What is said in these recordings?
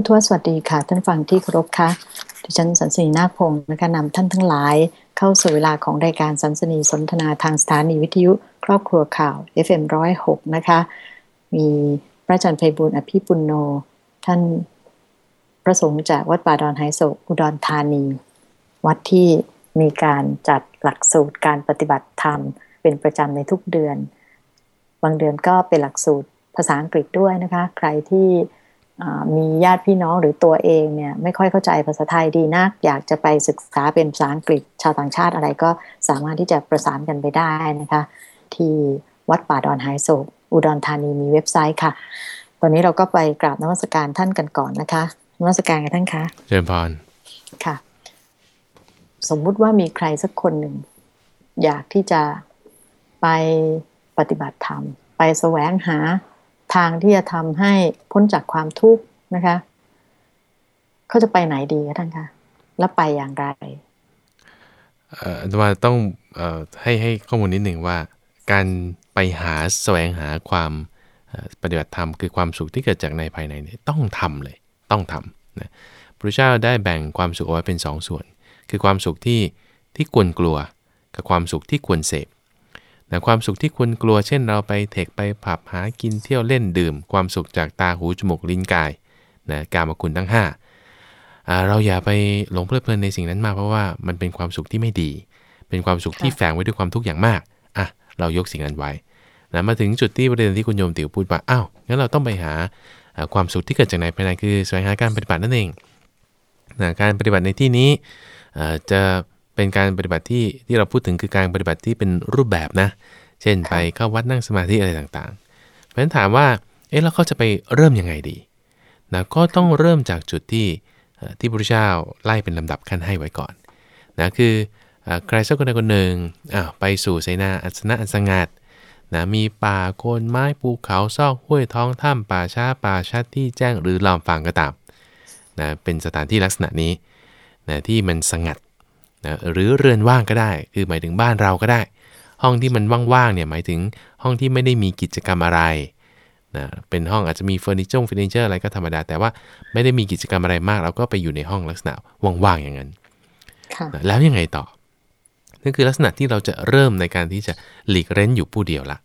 ผู้ทวสวัสดีค่ะ ท่านฟังที่เคารพค่ะดิฉันสันสนีนาคพงศ์นะคะนำท่านทั้งหลาย เข้าสู่เวลาของรายการสันสนีสนทนาทางสถานีวิทยุ ครอบครัวข่าว FM106 นะคะ มีพระอาจารย์ไพบุญอภิปุณโน ท่านประสงค์จากวัดป่าดอนไฮโศกอุดรธานี วัดที่มีการจัดหลักสูตรการปฏิบัติธรรม เป็นประจำในทุกเดือน บางเดือนก็เป็นหลักสูตรภาษาอังกฤษด้วยนะคะ ใครที่ มีญาติพี่น้องหรือตัวเองเนี่ยไม่ค่อยเข้าใจภาษาไทยดีนัก อยากจะไปศึกษาเป็นภาษาอังกฤษชาวต่างชาติอะไรก็สามารถที่จะประสานกันไปได้นะคะ ที่วัดป่าดอนไฮโซอุดรธานีมีเว็บไซต์ค่ะ ตอนนี้เราก็ไปกราบนมัสการท่านกันก่อนนะคะนมัสการกันท่านคะเจริญพรค่ะ สมมุติว่ามีใครสักคนหนึ่ง อยากที่จะไปปฏิบัติธรรม ไปแสวงหา ทางที่จะทำให้พ้นจากความทุกข์นะคะเขาจะไปไหนดีคะท่านคะแล้วไปอย่างไรเอ่อว่าต้องเอ่อให้ให้ข้อมูลนิดหนึ่งว่า การไปหาแสวงหาความปฏิบัติธรรมคือความสุขที่เกิดจากในภายในเนี่ยต้องทำเลยต้องทำนะพระเจ้าได้แบ่งความสุขเอาไว้เป็น 2สส่วน คือความสุขที่ที่ควรกลัว กับความสุขที่ควรเสพ นะความสุขที่คุณกลัวเช่นเราไปเทคไปผับหากินเที่ยวเล่นดื่ม ความสุขจากตาหูจมูกลิ้นกายนะกามคุณทั้ง5เราอย่าไปหลงเพลิดเพลินในสิ่งนั้นมากเพราะว่ามันเป็นความสุขที่ไม่ดี เป็นความสุขที่แฝงไว้ด้วยความทุกข์อย่างมากอะเรายกสิ่งนั้นไว้นะมาถึงจุดที่ประเด็นที่คุณโยมติ๋วพูดว่าอ้าวงั้นเราต้องไปหาความสุขที่เกิดจากในภายในคือสวงหาการปฏิบัตินั่นเองนะการปฏิบัติในที่นี้จะ เป็นการปฏิบัติที่ที่เราพูดถึงคือการปฏิบัติที่เป็นรูปแบบนะ เช่นไปเข้าวัดนั่งสมาธิอะไรต่างๆ เพราะฉะนั้นถามว่า เอ๊ะแล้วเขาจะไปเริ่มยังไงดีนะก็ต้องเริ่มจากจุดที่ที่พระเจ้าไล่เป็นลำดับขั้นให้ไว้ก่อนนะคือใครสักคนใดคนหนึ่งไปสู่เสนาอัศนะอันสงัดนะมีป่าโคนไม้ภูเขาซอกห้วยท้องถ้ำป่าช้าป่าชัดที่แจ้งหรือลอมฟังก็ตามนะเป็นสถานที่ลักษณะนี้นะที่มันสงัด นะหรือเรือนว่างก็ได้ คือหมายถึงบ้านเราก็ได้ ห้องที่มันว่างๆเนี่ยหมายถึงห้องที่ไม่ได้มีกิจกรรมอะไรนะเป็นห้องอาจจะมีเฟอร์นิเจอร์เฟอร์นิเจอร์อะไรก็ธรรมดา แต่ว่าไม่ได้มีกิจกรรมอะไรมาก เราก็ไปอยู่ในห้องลักษณะว่างๆอย่างนั้นนะแล้วยังไงต่อนั่นคือลักษณะที่เราจะเริ่มในการที่จะหลีกเร้นอยู่ผู้เดียวละ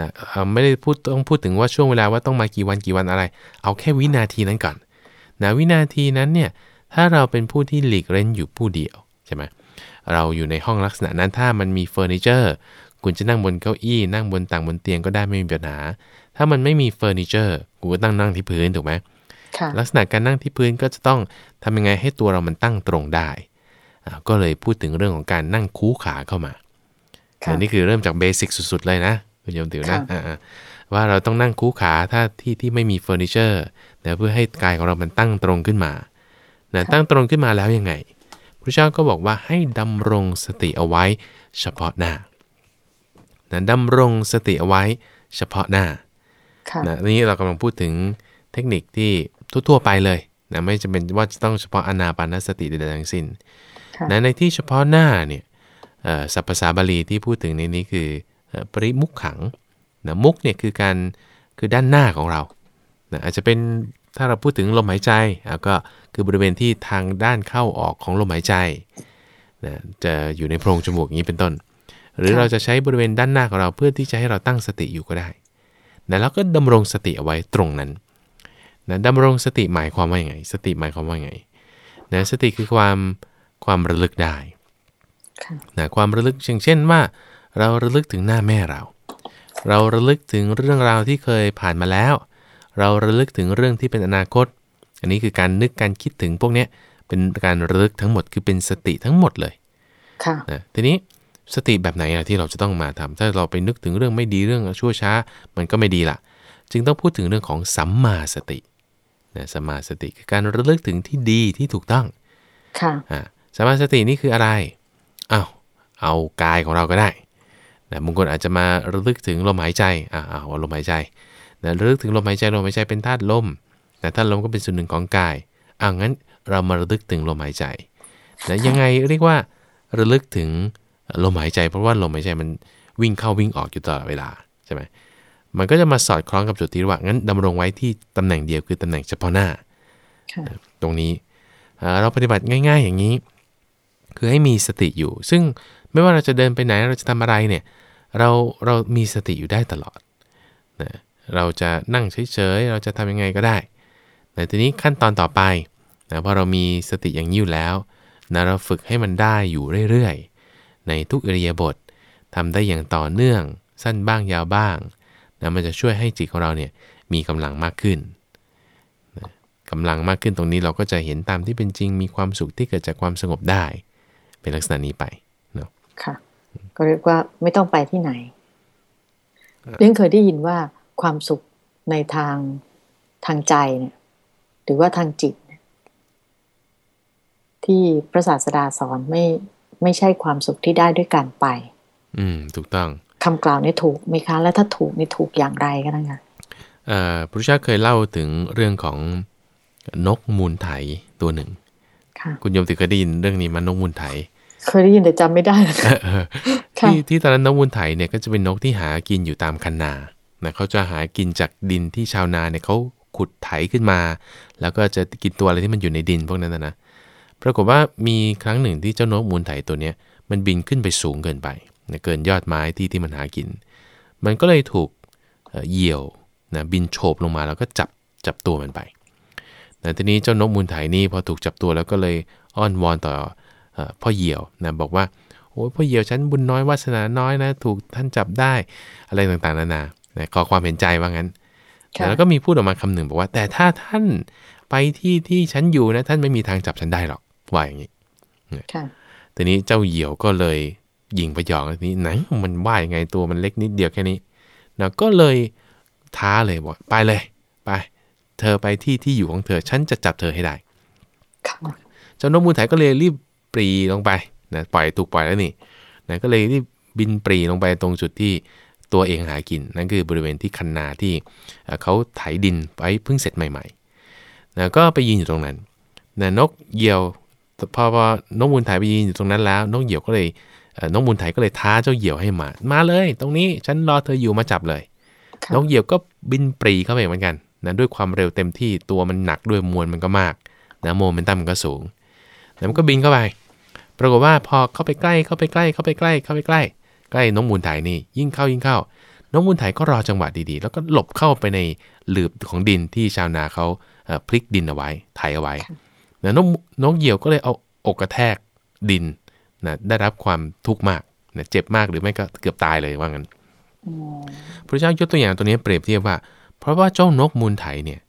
นะไม่ได้พูดต้องพูดถึงว่าช่วงเวลาว่าต้องมากี่วันกี่วันอะไร เอาแค่วินาทีนั้นก่อนนะวินาทีนั้นเนี่ยถ้าเราเป็นผู้ที่หลีกเร้นอยู่ผู้เดียว ใช่ไหมเราอยู่ในห้องลักษณะนั้นถ้ามันมีเฟอร์นิเจอร์คุณจะนั่งบนเก้าอี้นั่งบนตั่งบนเตียงก็ได้ไม่มีปัญหา ถ้ามันไม่มีเฟอร์นิเจอร์กูก็ตั้งนั่งที่พื้นถูกไหมลักษณะการนั่งที่พื้นก็จะต้องทำยังไงให้ตัวเรามันตั้งตรงได้ ก็เลยพูดถึงเรื่องของการนั่งคู้ขาเข้ามาอันนี้คือเริ่มจาก basic สุดๆเลยนะคุณโยมติ๋วนะว่าเราต้องนั่งคูขาถ้าที่ที่ไม่มีเฟอร์นิเจอร์เพื่อให้กายของเรามันตั้งตรงขึ้นมาตั้งตรงขึ้นมาแล้วยังไง พระเจ้าก็บอกว่าให้ดำรงสติเอาไว้เฉพาะหน้านะดำรงสติเอาไว้เฉพาะหน้านะนี้เรากำลังพูดถึงเทคนิคที่ทั่วๆไปเลยนะไม่จำเป็นว่าจะต้องเฉพาะอนาปานสติใดๆทั้งสิ้นนะในที่เฉพาะหน้าเนี่ยสัพพษาบาลีที่พูดถึงในนี้คือปริมุขขังนะมุกเนี่ยคือการคือด้านหน้าของเรานะอาจจะเป็น ถ้าเราพูดถึงลมหายใจก็คือบริเวณที่ทางด้านเข้าออกของลมหายใจนะจะอยู่ในโพรงจมูกอย่างนี้เป็นต้น หรือเราจะใช้บริเวณด้านหน้าของเราเพื่อที่จะให้เราตั้งสติอยู่ก็ได้นะแล้วก็ดำรงสติเอาไว้ตรงนั้นนะดำรงสติหมายความว่าอย่างไง สติหมายความว่าอย่างไงนะสติคือความความระลึกได้นะความระลึกเช่นว่า เราระลึกถึงหน้าแม่เรา เราระลึกถึงเรื่องราวที่เคยผ่านมาแล้ว เราระลึกถึงเรื่องที่เป็นอนาคต อันนี้คือการนึกการคิดถึงพวกนี้เป็นการระลึกทั้งหมดคือเป็นสติทั้งหมดเลย ค่ะนะทีนี้สติแบบไหนอะที่เราจะต้องมาทำถ้าเราไปนึกถึงเรื่องไม่ดีเรื่องชั่วช้า มันก็ไม่ดีละจึงต้องพูดถึงเรื่องของสัมมาสตินะสัมมาสติคือการระลึกถึงที่ดีที่ถูกต้อง ค่ะอ่าสัมมาสตินี่คืออะไรอ้าวเอากายของเราก็ได้นะบางคนอาจจะมาระลึกถึงลมหายใจอ่าเอาลมหายใจ นะระลึกถึงลมหายใจลมหายใจเป็นธาตุลมนะถ้าลมก็เป็นส่วนหนึ่งของกายอ่างั้นเรามาระลึกถึงลมหายใจนะยังไงเรียกว่าระลึกถึงลมหายใจ เพราะว่าลมหายใจมันวิ่งเข้าวิ่งออกอยู่ตลอดเวลาใช่ไหมมันก็จะมาสอดคล้องกับจุดที่ว่างั้นดำรงไว้ที่ตำแหน่งเดียวคือตำแหน่งเฉพาะหน้า ตรงนี้เราปฏิบัติง่าย ๆ อย่างนี้ คือให้มีสติอยู่ ซึ่งไม่ว่าเราจะเดินไปไหนเราจะทำอะไรเนี่ยเราเรามีสติอยู่ได้ตลอดนะ เราจะนั่งเฉยๆ เราจะทำยังไงก็ได้ แต่ทีนี้ขั้นตอนต่อไปนะพอเรามีสติอย่างนี้อยู่แล้วนะเราฝึกให้มันได้อยู่เรื่อยๆ ในทุกอิริยาบถทำได้อย่างต่อเนื่อง สั้นบ้างยาวบ้างนะมันจะช่วยให้จิตของเราเนี่ยมีกำลังมากขึ้นนะกำลังมากขึ้นตรงนี้เราก็จะเห็นตามที่เป็นจริง มีความสุขที่เกิดจากความสงบได้ เป็นลักษณะนี้ไปเนาะค่ะ ก็เรียกว่าไม่ต้องไปที่ไหนเรื่องเคยได้ยินว่า ความสุขในทางทางใจเนี่ยหรือว่าทางจิต ที่พระศาสดาสอนไม่ไม่ใช่ความสุขที่ได้ด้วยการไป อืม ถูกต้องคำกล่าวนี้ถูกไหมคะแล้วถ้าถูกนี่ถูกอย่างไรกันนะคะเอ่อพระเจ้าเคยเล่าถึงเรื่องของนกมูลไถตัวหนึ่งคุณโยมติเคยได้ยินเรื่องนี้มันนกมูลไถ เคยได้ยินแต่จำไม่ได้ที่ที่ตอนนั้นนกมูลไถเนี่ยก็จะเป็นนกที่หากินอยู่ตามคันนา นะเขาจะหากินจากดินที่ชาวนาเนี่ยเขาขุดไถขึ้นมา แล้วก็จะกินตัวอะไรที่มันอยู่ในดินพวกนั้นนะนะปรากฏว่ามีครั้งหนึ่งที่เจ้านกมูลไถตัวเนี้ยมันบินขึ้นไปสูงเกินไปนะเกินยอดไม้ที่ที่มันหากิน มันก็เลยถูกเหยี่ยวนะบินโฉบลงมาแล้วก็จับจับตัวมันไปนะทีนี้เจ้านกมูลไถนี่พอถูกจับตัวแล้วก็เลยอ้อนวอนต่อพ่อเหยี่ยวนะบอกว่าโอ้ยพ่อเหยี่ยวฉันบุญน้อยวาสนาน้อยนะ ถูกท่านจับได้อะไรต่างๆนานา นะขอความเห็นใจว่างั้น แล้วก็มีพูดออกมาคำหนึ่งบอกว่า แต่ถ้าท่านไปที่ที่ฉันอยู่นะท่านไม่มีทางจับฉันได้หรอกว่าอย่างนี้ทีนี้เจ้าเหยี่ยวก็เลยยิงไปหยอกทีนี้ไหนมันว่ายังไงตัวมันเล็กนิดเดียวแค่นี้นะก็เลยท้าเลยบอกไปเลย ไป เธอไปที่ที่อยู่ของเธอ ฉันจะจับเธอให้ได้เจ้านกมูลไถก็เลยรีบปรีลงไปนะปล่อยถูกปล่อยแล้วนี่นะก็เลยรีบบินปรีลงไปตรงจุดที่ ตัวเองหากิน นั่นคือบริเวณที่คันนาที่เขาไถดินไว้เพิ่งเสร็จใหม่ๆนะก็ไปยืนอยู่ตรงนั้นนะนกเหยี่ยวพอพอนกมูลไถไปยืนอยู่ตรงนั้นแล้ว นกเหยี่ยวก็เลยนกมูลไถก็เลยท้าเจ้าเหยี่ยวให้มา มาเลย ตรงนี้ฉันรอเธออยู่มาจับเลยนกเหยี่ยวก็บินปรีเข้าไปเหมือนกันนะด้วยความเร็วเต็มที่ตัวมันหนักด้วยมวลมันก็มากนะโมเมนตัมมันก็สูงแล้วมันก็บินเข้าไป ปรากฏว่าพอเข้าไปใกล้เข้าไปใกล้เข้าไปใกล้เข้าไปใกล้ ใกล้นกมูลไถนี่ยิ่งเข้ายิ่งเข้านกมูลไถก็รอจังหวะดีๆ แล้วก็หลบเข้าไปในหลืบของดินที่ชาวนาเขาพลิกดินเอาไว้ไถเอาไว้นะนกนกเหยี่ยวก็เลยเอาอกกระแทกดินนะได้รับความทุกข์มากนะเจ็บมากหรือไม่ก็เกือบตายเลยว่างั้นพระเจ้ายกตัวอย่างตัวนี้เปรียบเทียบว่า เพราะว่าเจ้านกมูลไถเนี่ย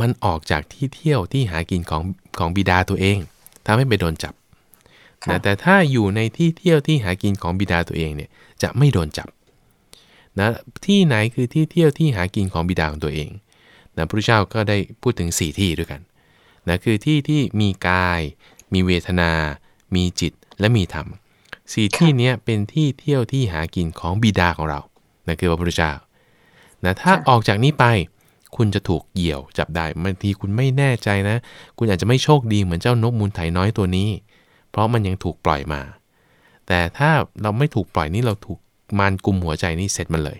มันออกจากที่เที่ยวที่หากินของของบิดาตัวเองทำให้ไปโดนจับ นะแต่ถ้าอยู่ในที่เที่ยวที่หากินของบิดาตัวเองเนี่ยจะไม่โดนจับนะที่ไหนคือที่เที่ยวที่หากินของบิดาของตัวเองนะพระเจ้าก็ได้พูดถึง 4 ที่ด้วยกันนะคือที่ที่มีกาย มีเวทนา มีจิตและมีธรรมสี่ที่นี้เป็นที่เที่ยวที่หากินของบิดาของเรานะคือพระพุทธเจ้านะถ้าออกจากนี้ไปคุณจะถูกเหยี่ยวจับได้บางทีคุณไม่แน่ใจนะ คุณอาจจะไม่โชคดีเหมือนเจ้านกมูลไถน้อยตัวนี้ เพราะมันยังถูกปล่อยมา แต่ถ้าเราไม่ถูกปล่อยนี่เราถูกมานกุมหัวใจนี่เสร็จมันเลย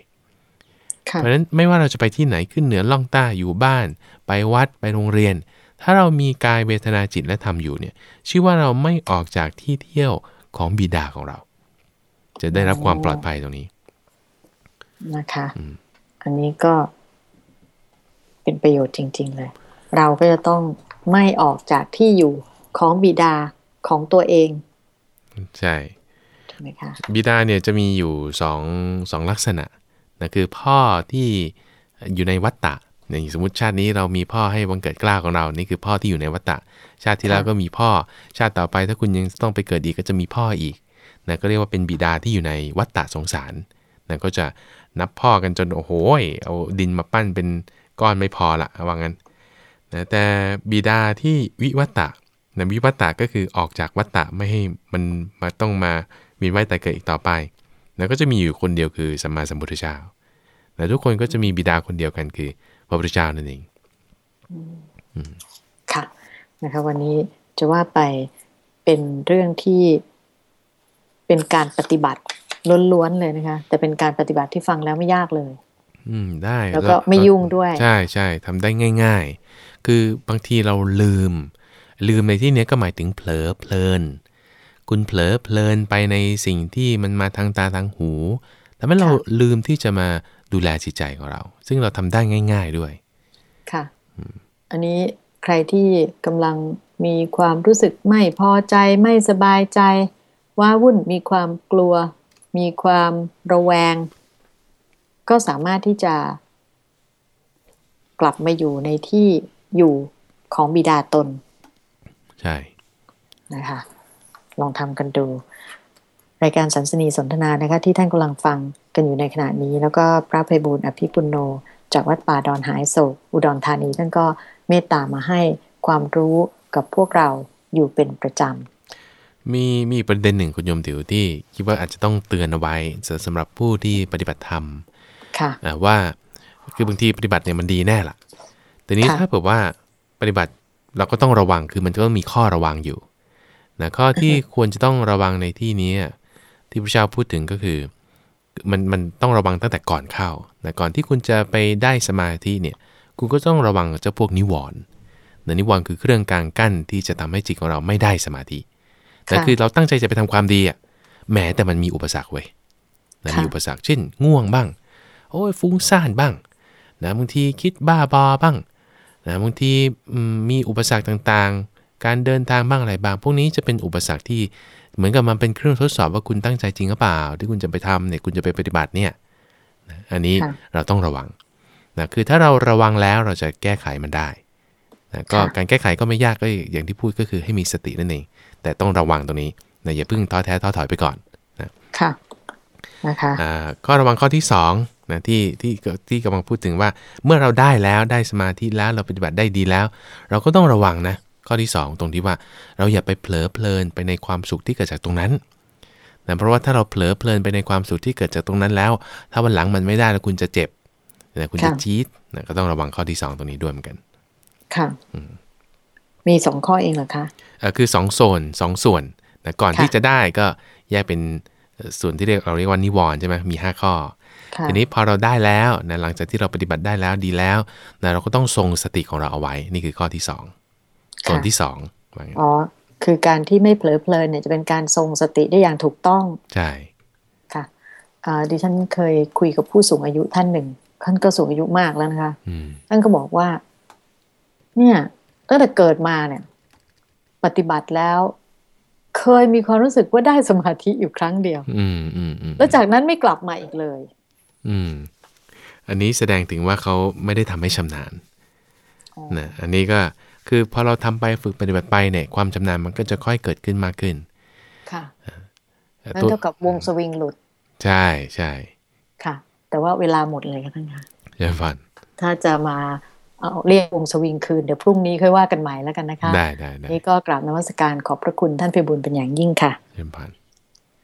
เพราะฉะนั้นไม่ว่าเราจะไปที่ไหนขึ้นเหนือล่องใต้อยู่บ้าน ไปวัดไปโรงเรียน ถ้าเรามีกายเวทนาจิตและธรรมอยู่เนี่ย ชื่อว่าเราไม่ออกจากที่เที่ยวของบิดาของเรา จะได้รับความปลอดภัยตรงนี้ นะคะ อันนี้ก็เป็นประโยชน์จริง ๆ เลย เราก็จะต้องไม่ออกจากที่อยู่ของบิดา ของตัวเอง ใช่ไหมคะบิดาเนี่ยจะมีอยู่สองสองลักษณะนะคือพ่อที่อยู่ในวัฏฏะอย่างสมมติชาตินี้เรามีพ่อให้วังเกิดกล้าของเรา นี่คือพ่อที่อยู่ในวัฏฏะชาติที่แล้วก็มีพ่อ ชาติต่อไปถ้าคุณยังต้องไปเกิดอีกก็จะมีพ่ออีกนะก็เรียกว่าเป็นบิดาที่อยู่ในวัฏฏะสงสารนะก็จะนับพ่อกันจนโอ้โหเอาดินมาปั้นเป็นก้อนไม่พอละว่างั้นนะแต่บิดาที่วิวัตตะ นะวิวัตตะก็คือออกจากวัตตะไม่ให้มันมาต้องมามีไว้แต่เกิดอีกต่อไป แล้วก็จะมีอยู่คนเดียวคือสัมมาสัมพุทธเจ้าแต่ทุกคนก็จะมีบิดาคนเดียวกันคือพระพุทธเจ้านั่นเองค่ะนะคะวันนี้จะว่าไปเป็นเรื่องที่เป็นการปฏิบัติล้วนๆเลยนะคะ แต่เป็นการปฏิบัติที่ฟังแล้วไม่ยากเลย อืมได้แล้วก็ไม่ยุ่งด้วย ใช่ใช่ทำได้ง่าย ๆ คือบางทีเราลืม ลืมในที่เนี้ยก็หมายถึงเผลอเพลิน คุณเผลอเพลินไปในสิ่งที่มันมาทางตาทางหูทำให้เราลืมที่จะมาดูแลจิตใจของเรา ซึ่งเราทำได้ง่าย ๆด้วย ค่ะ อันนี้ใครที่กำลังมีความรู้สึกไม่พอใจไม่สบายใจ ว่าวุ่นมีความกลัว มีความระแวง ก็สามารถที่จะ กลับมาอยู่ในที่อยู่ของบิดาตน ใช่นะคะ ลองทำกันดูรายการสันสนีสนทนานะคะที่ท่านกำลังฟังกันอยู่ในขณะนี้ แล้วก็พระภัยบูลย์อภิปุโน จากวัดป่าดอนหายโศกอุดรธานีท่านก็เมตตามาให้ความรู้กับพวกเราอยู่เป็นประจมีมีประเด็นหนึ่งคุณโยมติ๋วที่คิดว่าอาจจะต้องเตือนเอาไว้สำหรับผู้ที่ปฏิบัติธรรมำค่ะอ่าว่าคือบางทีปฏิบัติเนี่ยมันดีแน่ละแต่นี้ค่ะถ้าเผื่อว่าปฏิบัติ เราก็ต้องระวังคือมันจะต้องมีข้อระวังอยู่นะข้อที่ควรจะต้องระวังในที่นี้ที่พระเจ้าพูดถึงก็คือมันมันต้องระวังตั้งแต่ก่อนเข้านะก่อนที่คุณจะไปได้สมาธิเนี่ยคุณก็ต้องระวังเจ้าพวกนิวรณ์นะนิวรณ์คือเครื่องกลางกั้นที่จะทำให้จิตของเราไม่ได้สมาธิแต่ค่ะคือเราตั้งใจจะไปทำความดีอะแหมแต่มันมีอุปสรรคเว้ยนะค่ะมีอุปสรรคเช่น ง่วงบ้าง โอ้ยฟุ้งซ่านบ้างนะบางทีคิดบ้าบอบ้าง นะบางทีอืมมีอุปสรรคต่างๆ การเดินทางบ้างอะไรบาง พวกนี้จะเป็นอุปสรรคที่เหมือนกับมันเป็นเครื่องทดสอบว่าคุณตั้งใจจริงหรือเปล่า ที่คุณจะไปทำเนี่ยคุณจะไปปฏิบัติเนี่ยนะอันนี้ค่ะเราต้องระวังนะคือถ้าเราระวังแล้วเราจะแก้ไขมันได้นะก็ค่ะการแก้ไขก็ไม่ยากก็อย่างที่พูดก็คือให้มีสตินั่นเอง แต่ต้องระวังตรงนี้นะอย่าเพิ่งท้อแท้ท้อถอยไปก่อนค่ะนะคะอ่าข้อระวังข้อที่2 นะที่ที่ที่กำลังพูดถึงว่าเมื่อเราได้แล้วได้สมาธิแล้วเราปฏิบัติได้ดีแล้ว เราก็ต้องระวังนะข้อที่ 2 ตรงที่ว่าเราอย่าไปเผลอเพลินไปในความสุขที่เกิดจากตรงนั้นนะเพราะว่าถ้าเราเผลอเพลินไปในความสุขที่เกิดจากตรงนั้นแล้ว ถ้าวันหลังมันไม่ได้แล้วคุณจะเจ็บนะคุณจะค่ะจี๊ดนะก็ต้องระวังข้อที่ 2 ตรงนี้ด้วยเหมือนกัน ค่ะมีสองข้อเองเหรอคะเอ่อคือสองโซนสองส่วนนะก่อนค่ะที่จะได้ก็แยกเป็นเอ่อส่วนที่เรียกเราเรียกว่านิวรณ์ใช่ไหมมี5ข้อค่ะ ทีนี้พอเราได้แล้วนะหลังจากที่เราปฏิบัติได้แล้วดีแล้วนะเราก็ต้องทรงสติของเราเอาไว้ นี่คือข้อที่2ส่วนที่2ว่างั้นอ๋อคือการที่ไม่เผลอเพลินเนี่ยจะเป็นการทรงสติได้อย่างถูกต้อง ใช่ค่ะอ่าดิฉันเคยคุยกับผู้สูงอายุท่านหนึ่งท่านก็สูงอายุมากแล้วนะคะอืมท่านก็บอกว่า เนี่ยตั้งแต่เกิดมาเนี่ย ปฏิบัติแล้ว เคยมีความรู้สึกว่าได้สมาธิอยู่ครั้งเดียวอืมอืมอืมแล้วจากนั้นไม่กลับมาอีกเลย อืม อันนี้แสดงถึงว่าเขาไม่ได้ทำให้ชำนาญอ๋อนะอันนี้ก็คือพอเราทำไปฝึกปฏิบัติไปเนี่ยความชำนาญมันก็จะค่อยเกิดขึ้นมากขึ้น ค่ะเอ่อนั่นตัวเท่ากับวงสวิงหลุด ใช่ใช่ค่ะ แต่ว่าเวลาหมดเลยค่ะท่านคะเยี่ยมฟัน ถ้าจะมาเอาเรียกวงสวิงคืน เดี๋ยวพรุ่งนี้ค่อยว่ากันใหม่แล้วกันนะคะ ได้ได้ได้นี่ก็กราบนมัสการขอบพระคุณท่านพิบูลเป็นอย่างยิ่งค่ะเยี่ยมฟัน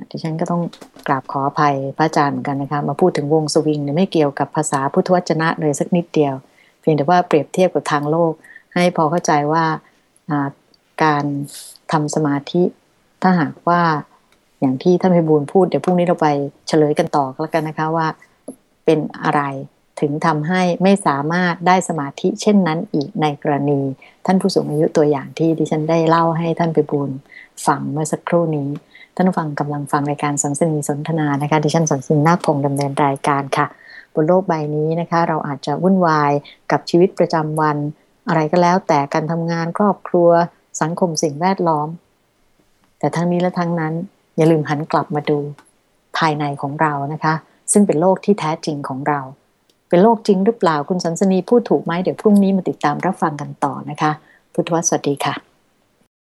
ดิฉันก็ต้องกราบขออภัยพระอาจารย์เหมือนกันนะคะ มาพูดถึงวงสวิงเนี่ยไม่เกี่ยวกับภาษาพุทธวจนะเลยสักนิดเดียว เพียงแต่ว่าเปรียบเทียบกับทางโลก ให้พอเข้าใจว่าการทำสมาธิ ถ้าหากว่าอย่างที่ท่านพิบูลพูดเดี๋ยวพรุ่งนี้เราไปเฉลยกันต่อแล้วกันนะคะว่าเป็นอะไรถึงทำให้ไม่สามารถได้สมาธิเช่นนั้นอีกในกรณี ท่านผู้สูงอายุตัวอย่างที่ดิฉันได้เล่าให้ท่านพิบูลฟังเมื่อสักครู่นี้ ท่านผู้ฟังกำลังฟังรายการสันสนีสนทนานะคะ ดิฉันสันสนีนาคพงษ์ดำเนินรายการค่ะ บนโลกใบนี้นะคะ เราอาจจะวุ่นวายกับชีวิตประจำวัน อะไรก็แล้วแต่การทำงานครอบครัวสังคมสิ่งแวดล้อม แต่ทั้งนี้และทั้งนั้น อย่าลืมหันกลับมาดูภายในของเรานะคะ ซึ่งเป็นโลกที่แท้จริงของเรา เป็นโลกจริงหรือเปล่าคุณสันสนีพูดถูกไหมเดี๋ยวพรุ่งนี้มาติดตามรับฟังกันต่อนะคะ พุทธวสวัสดีค่ะ